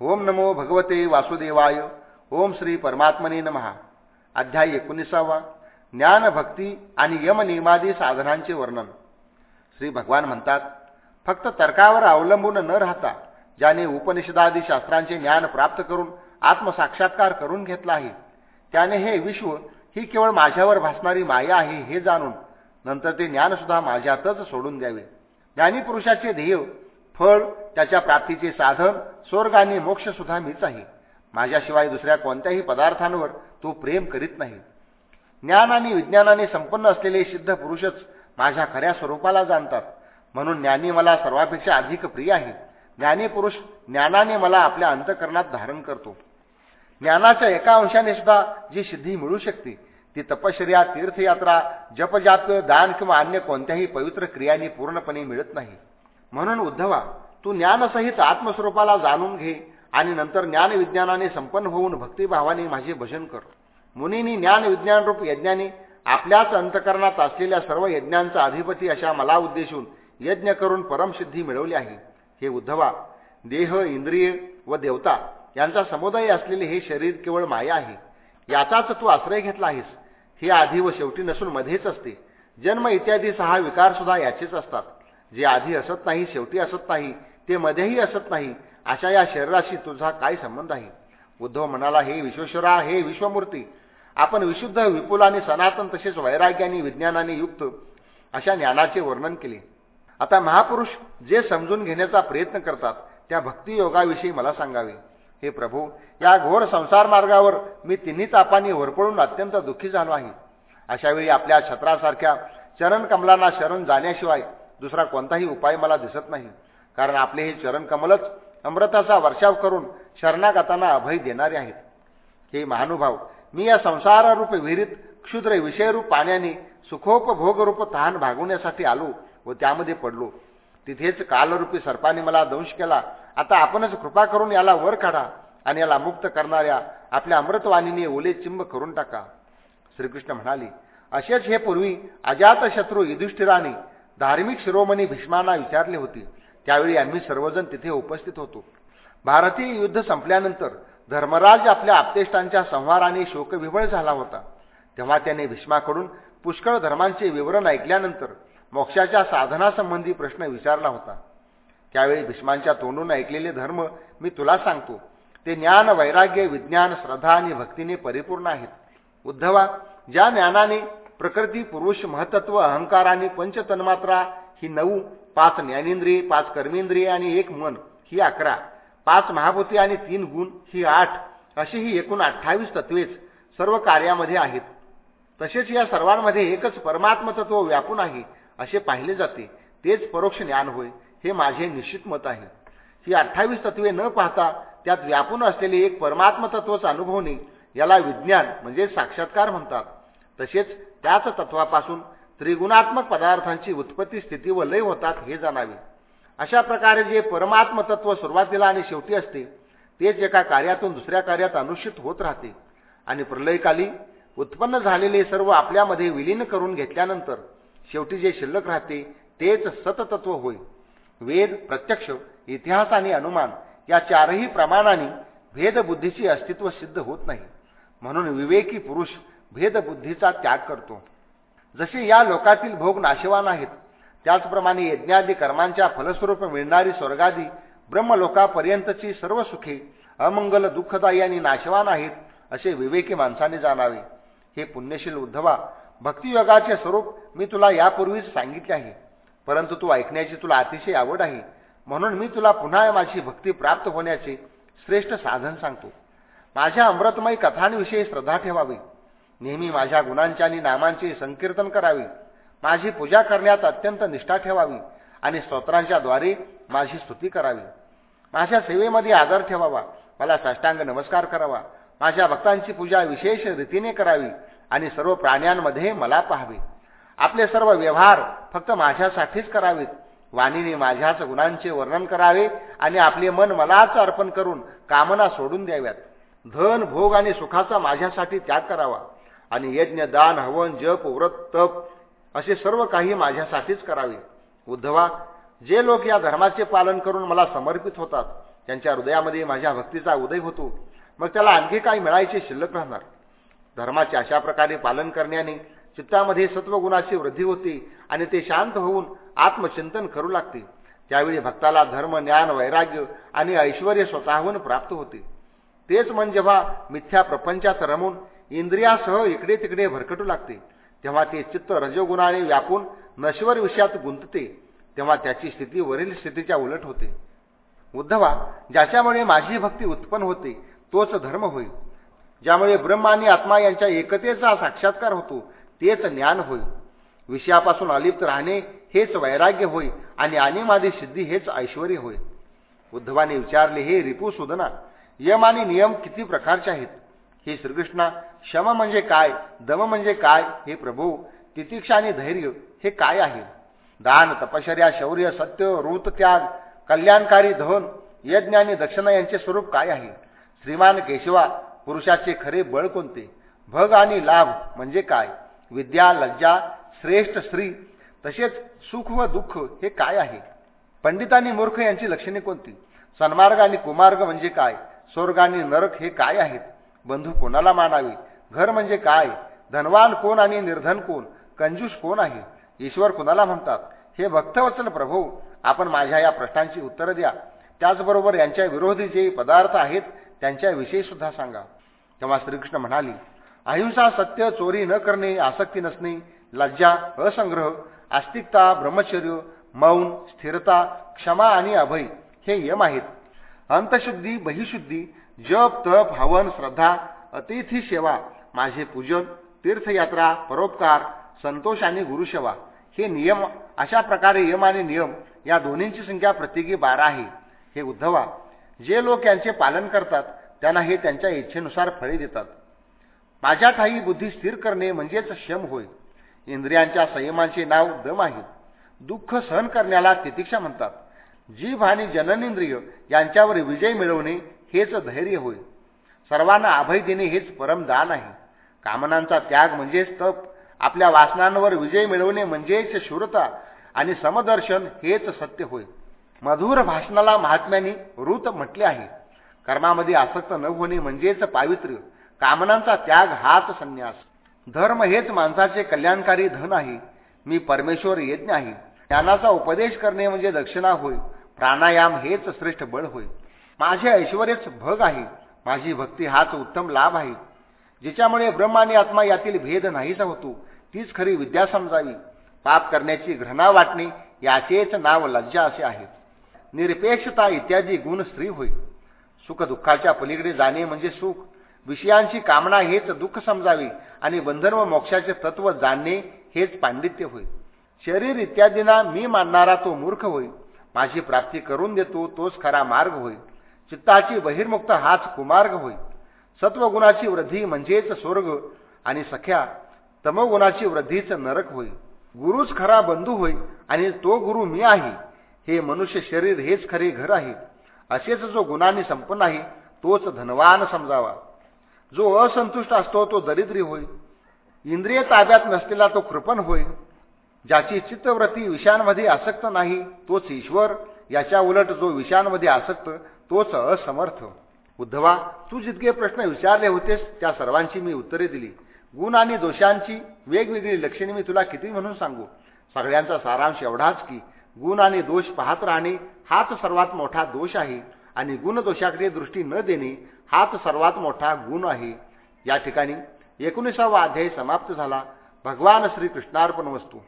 ओम नमो भगवते वासुदेवाय. ओम श्री परमात्मने नमहा अध्याय एकोणीसावा. ज्ञान भक्ती आणि यमनियमादी साधनांचे वर्णन. श्री भगवान म्हणतात फक्त तर्कावर अवलंबून न राहता ज्याने उपनिषदादी शास्त्रांचे ज्ञान प्राप्त करून आत्मसाक्षात्कार करून घेतला आहे त्याने हे विश्व ही केवळ माझ्यावर भासणारी माया आहे हे जाणून नंतर ते ज्ञानसुद्धा माझ्यातच सोडून द्यावे. ज्ञानीपुरुषाचे ध्येय फळ त्याच्या प्राप्तीचे साधन स्वर्ग आणि मोक्षसुद्धा मीच आहे. माझ्याशिवाय दुसऱ्या कोणत्याही पदार्थांवर तो प्रेम करीत नाही. ज्ञान आणि विज्ञानाने संपन्न असलेले सिद्ध पुरुषच माझ्या खऱ्या स्वरूपाला जाणतात. म्हणून ज्ञानी मला सर्वापेक्षा अधिक प्रिय आहे. ज्ञानी पुरुष ज्ञानाने मला आपल्या अंतकरणात धारण करतो. ज्ञानाच्या एका अंशाने सुद्धा जी सिद्धी मिळू शकते ती तपश्चर्या तीर्थयात्रा जपजाप दान किंवा अन्य कोणत्याही पवित्र क्रियांनी पूर्णपणे मिळत नाही. म्हणून उद्धवा तू ज्ञानसहित आत्मस्वरूपाला जाणून घे आणि नंतर ज्ञानविज्ञानाने संपन्न होऊन भक्तिभावाने माझे भजन कर. मुनींनी ज्ञानविज्ञानरूप यज्ञाने आपल्याच अंतकरणात असलेल्या सर्व यज्ञांचा अधिपती अशा मला उद्देशून यज्ञ करून परमसिद्धी मिळवली आहे. हे उद्धवा देह इंद्रिय व देवता यांचा समुदाय असलेले हे शरीर केवळ माया आहे. याचाच तू आश्रय घेतला आहेस. हे आधी व शेवटी नसून मध्येच असते. जन्म इत्यादी सहा विकार सुद्धा याचेच असतात. जे आधी असत नाही शेवटी असत नाही ते मध्येही असत नाही अशा या शरीराशी तुझा काय संबंध आहे? उद्धव म्हणाला हे विश्वेश्वरा हे विश्वमूर्ती आपण विशुद्ध विपुल आणि सनातन तसेच वैराग्याने विज्ञानाने युक्त अशा ज्ञानाचे वर्णन केले. आता महापुरुष जे समजून घेण्याचा प्रयत्न करतात त्या भक्तियोगाविषयी मला सांगावे. हे प्रभू या घोर संसार मार्गावर मी तिन्ही तापांनी वरपळून अत्यंत दुःखी झालो आहे. अशावेळी आपल्या छत्रासारख्या चरण कमलांना शरण जाण्याशिवाय दुसरा कोणताही उपाय मला दिसत नाही. कारण आपले हे चरणकमलच अमृताचा वर्षाव करून शरणागतांना अभय देणारे आहेत. हे महानुभाव मी या संसाररूप विहिरीत क्षुद्र विषयरूप पाण्याने सुखोपभोगरूप तहान भागवण्यासाठी आलो व त्यामध्ये पडलो. तिथेच कालरूपी सर्पाने मला दंश केला. आता आपणच कृपा करून याला वर काढा आणि याला मुक्त करणाऱ्या आपल्या अमृतवाणीने ओले चिंब करून टाका. श्रीकृष्ण म्हणाले असेच हे पूर्वी अजातशत्रू युधिष्ठिराने धार्मिक शिरोमणी भीष्मांना विचारले होते. त्यावेळी आम्ही सर्वजण तिथे उपस्थित होतो. भारतीय युद्ध संपल्यानंतर धर्मराज आपल्या आपतेष्टांच्या संहाराने शोकविवळ झाला होता. तेव्हा त्याने भीष्माकडून पुष्कळ धर्मांचे विवरण ऐकल्यानंतर मोक्षाच्या साधनासंबंधी प्रश्न विचारला होता. त्यावेळी भीष्मांच्या तोंडून ऐकलेले धर्म मी तुला सांगतो. ते ज्ञान वैराग्य विज्ञान श्रद्धा आणि भक्तीने परिपूर्ण आहेत. उद्धवा ज्या ज्ञानाने प्रकृती पुरुष महत्त्व अहंकार आणि पंचतन्मात्रा ही नऊ पाच ज्ञानेंद्रिय पाच कर्मेंद्रिय आणि एक मन ही अकरा. पाच महाभूती आणि तीन गुण ही आठ. अशी ही एकूण अठ्ठावीस तत्वेच सर्व कार्यामध्ये आहेत. तसेच या सर्वांमध्ये एकच परमात्मतत्व व्यापून आहे असे पाहिले जाते. तेच परोक्ष ज्ञान होय हे माझे निश्चित मत आहे. ही अठ्ठावीस तत्वे न पाहता त्यात व्यापून असलेले एक परमात्मतत्वच अनुभवणे याला विज्ञान म्हणजे साक्षात्कार म्हणतात. तसेच त्याच तत्वापासून त्रिगुणात्मक पदार्थांची उत्पत्ती स्थिती व लय होतात हे जाणावे. अशा प्रकारे जे परमात्मतत्व सुरुवातीला आणि शेवटी असते तेच एका कार्यातून दुसऱ्या कार्यात अनुष्ठित होत राहते. आणि प्रलयकाली उत्पन्न झालेले सर्व आपल्यामध्ये विलीन करून घेतल्यानंतर शेवटी जे शिल्लक राहते तेच सततत्व होय. वेद प्रत्यक्ष इतिहास आणि अनुमान या चारही प्रमाणाने भेदबुद्धीचे अस्तित्व सिद्ध होत नाही. म्हणून विवेकी पुरुष भेदबुद्धीचा त्याग करतो. जसे या लोकातील भोग नाशवान आहेत त्याचप्रमाणे यज्ञादी कर्मांच्या फलस्वरूप मिळणारी स्वर्गादी ब्रह्मलोकापर्यंतची सर्व सुखे अमंगल दुःखदायी आणि नाशवान आहेत असे विवेकी माणसाने जाणावे. हे पुण्यशील उद्धवा भक्तियोगाचे स्वरूप मी तुला यापूर्वीच सांगितले आहे परंतु तू ऐकण्याची तुला अतिशय आवड आहे म्हणून मी तुला पुन्हा माझी भक्ती प्राप्त होण्याचे श्रेष्ठ साधन सांगतो. माझ्या अमृतमयी कथांविषयी श्रद्धा ठेवावी. नेहमी माझ्या गुणांची आणि नामांची संकीर्तन करावे. माझी पूजा करण्यात अत्यंत निष्ठा ठेवावी आणि स्तोत्रांच्या द्वारे माझी स्तुती करावी. माझ्या सेवेमध्ये आदर ठेवावा. मला साष्टांग नमस्कार करावा. माझ्या भक्तांची पूजा विशेष रीतीने करावी आणि सर्व प्राण्यांमध्ये मला पाहावे. आपले सर्व व्यवहार फक्त माझ्यासाठीच करावेत. वाणीने माझ्याच गुणांचे वर्णन करावे आणि आपले मन मलाच अर्पण करून कामना सोडून द्याव्यात. धन भोग आणि सुखाचा माझ्यासाठी त्याग करावा. आणि यज्ञ दान हवन जप व्रत तप असे सर्व काही माझ्यासाठीच करावे. उद्धवा जे लोक या धर्माचे पालन करून मला समर्पित होतात त्यांच्या हृदयामध्ये माझ्या भक्तीचा उदय होतो. मग त्याला आणखी काय मिळायचे शिल्लक राहणार. धर्माचे अशा प्रकारे पालन करण्याने चित्तामध्ये सत्वगुणाची वृद्धी होते आणि ते शांत होऊन आत्मचिंतन करू लागते. त्यावेळी भक्ताला धर्म ज्ञान वैराग्य आणि ऐश्वर स्वतःहून प्राप्त होते. तेच मन जेव्हा मिथ्या प्रपंचात रमून इंद्रियासह इकडे तिकडे भरकटू लागते. तेव्हा ते चित्त रजोगुणाने व्यापून नश्वर विषयात गुंतते. तेव्हा त्याची स्थिती वरील स्थितीच्या उलट होते. उद्धवा ज्याच्यामुळे माझी भक्ती उत्पन्न होते तोच धर्म होईल. ज्यामुळे ब्रह्म आणि आत्मा यांच्या एकतेचा साक्षात्कार होतो तेच ज्ञान होईल. विषयापासून अलिप्त राहणे हेच वैराग्य होय आणि अनिमादी सिद्धी हेच ऐश्वर होय. उद्धवाने विचारले हे रिपू सुदना यम आणि नियम किती प्रकारचे आहेत? हे श्रीकृष्णा शम म्हणजे काय दम म्हणजे काय हे प्रभू तितिक्षा आणि धैर्य हे काय आहे? दान तपश्चर्या शौर्य सत्य ऋत त्याग कल्याणकारी धन यज्ञ आणि दक्षिणा यांचे स्वरूप काय आहे? श्रीमान केशवा पुरुषाचे खरे बळ कोणते? भग आणि लाभ म्हणजे काय? विद्या लज्जा श्रेष्ठ स्त्री तसेच सुख व दुःख हे काय आहे? पंडित आणि मूर्ख यांची लक्षणे कोणती? सन्मार्ग आणि कुमार्ग म्हणजे काय? स्वर्ग आणि नरक हे काय आहेत? बंधू कोणाला मानावे? घर म्हणजे काय? धनवान कोण आणि निर्धन कोण? कंजूस कोण आहे? ईश्वर कुणाला म्हणतात? हे भक्तवचन प्रभू आपण माझ्या या प्रश्नांची उत्तरं द्या. त्याचबरोबर यांच्या विरोधी जे पदार्थ आहेत त्यांच्याविषयी सुद्धा सांगा. तेव्हा श्रीकृष्ण म्हणाली अहिंसा सत्य चोरी न करणे आसक्ती नसणे लज्जा असंग्रह आस्तिकता ब्रह्मचर्य मौन स्थिरता क्षमा आणि अभय हे यम आहेत. अंतशुद्धी बहिशुद्धी जप तप हवन श्रद्धा अतिथी सेवा माझे पूजन तीर्थयात्रा परोपकार संतोष आणि गुरुसेवा. हे नियम अशा प्रकारे यम आणि नियम या दोन्हींची संख्या प्रत्येकी बारा आहे. हे उद्धवा जे लोक यांचे पालन करतात त्यांना हे त्यांच्या इच्छेनुसार फळे देतात. माझ्या ठाई बुद्धी स्थिर करणे म्हणजेच शम होय. इंद्रियांच्या संयमांचे नाव दम आहे. दुःख सहन करण्याला तितिक्षा म्हणतात. जीभ आणि जननेंद्रिय यांच्यावर विजय मिळवणे हेच धैर्य होय. सर्वांना अभय देणे हेच परमदान आहे. कामनांचा त्याग म्हणजेच तप आपल्या वासनांवर विजय मिळवणे म्हणजेच शूरता आणि समदर्शन हेच सत्य होय. मधुर भाषणाला महात्म्यांनी ऋत म्हटले आहे. कर्मामध्ये आसक्त न होणे म्हणजेच पावित्र्य. कामनांचा त्याग हाच संन्यास. धर्म हेच माणसाचे कल्याणकारी धन आहे. मी परमेश्वर यज्ञ आहे. ज्ञानाचा उपदेश करणे म्हणजे दक्षिणा होय. प्राणायाम हेच श्रेष्ठ बळ होय. माझे ऐश्वर्यच भग आहे. माझी भक्ती हाच उत्तम लाभ आहे. जिच्यामुळे ब्रह्म आणि आत्मा यातील भेद नाहीसा होतो तीच खरी विद्या समजावी. पाप करण्याची घृणा वाटणे याचेच नाव लज्जा असे आहे निरपेक्षता इत्यादी गुण स्त्री होय. सुख दुःखाच्या पलीकडे जाणे म्हणजे सुख. विषयांची कामना हेच दुःख समजावी आणि बंधन व मोक्षाचे तत्व जाणणे हेच पांडित्य होय. शरीर इत्यादींना मी मानणारा तो मूर्ख होय. माझी प्राप्ती करून देतो तोच खरा मार्ग होय. चित्ताची बहिर्मुक्त हाच कुमार्ग होय. सत्वगुणाची वृद्धी म्हणजेच स्वर्ग आणि सख्या तमगुणाची वृद्धीच नरक होय. गुरुच खरा बंधू होय आणि तो गुरु मी आहे. हे मनुष्य शरीर हेच खरे घर आहे. असेच जो गुणांनी संपन्न आहे तोच धनवान समजावा. जो असंतुष्ट असतो तो दरिद्री होय. इंद्रिय ताब्यात नसलेला तो कृपण होय. ज्याची चित्तवृत्ती विषयांमध्ये आसक्त नाही तोच ईश्वर. याच्या उलट जो विषयांमध्ये आसक्त तोच असमर्थ. उद्धवा तू जितके प्रश्न विचारले होतेस त्या सर्वांची मी उत्तरे दिली. गुण आणि दोषांची वेगवेगळी लक्षणे मी तुला किती म्हणून सांगू? सगळ्यांचा सारांश एवढाच की गुण आणि दोष पाहत राहणे हाच सर्वात मोठा दोष आहे आणि गुणदोषाकडे दृष्टी न देणे हाच सर्वात मोठा गुण आहे. या ठिकाणी एकोणीसावा अध्याय समाप्त झाला. भगवान श्रीकृष्णार्पण वस्तू.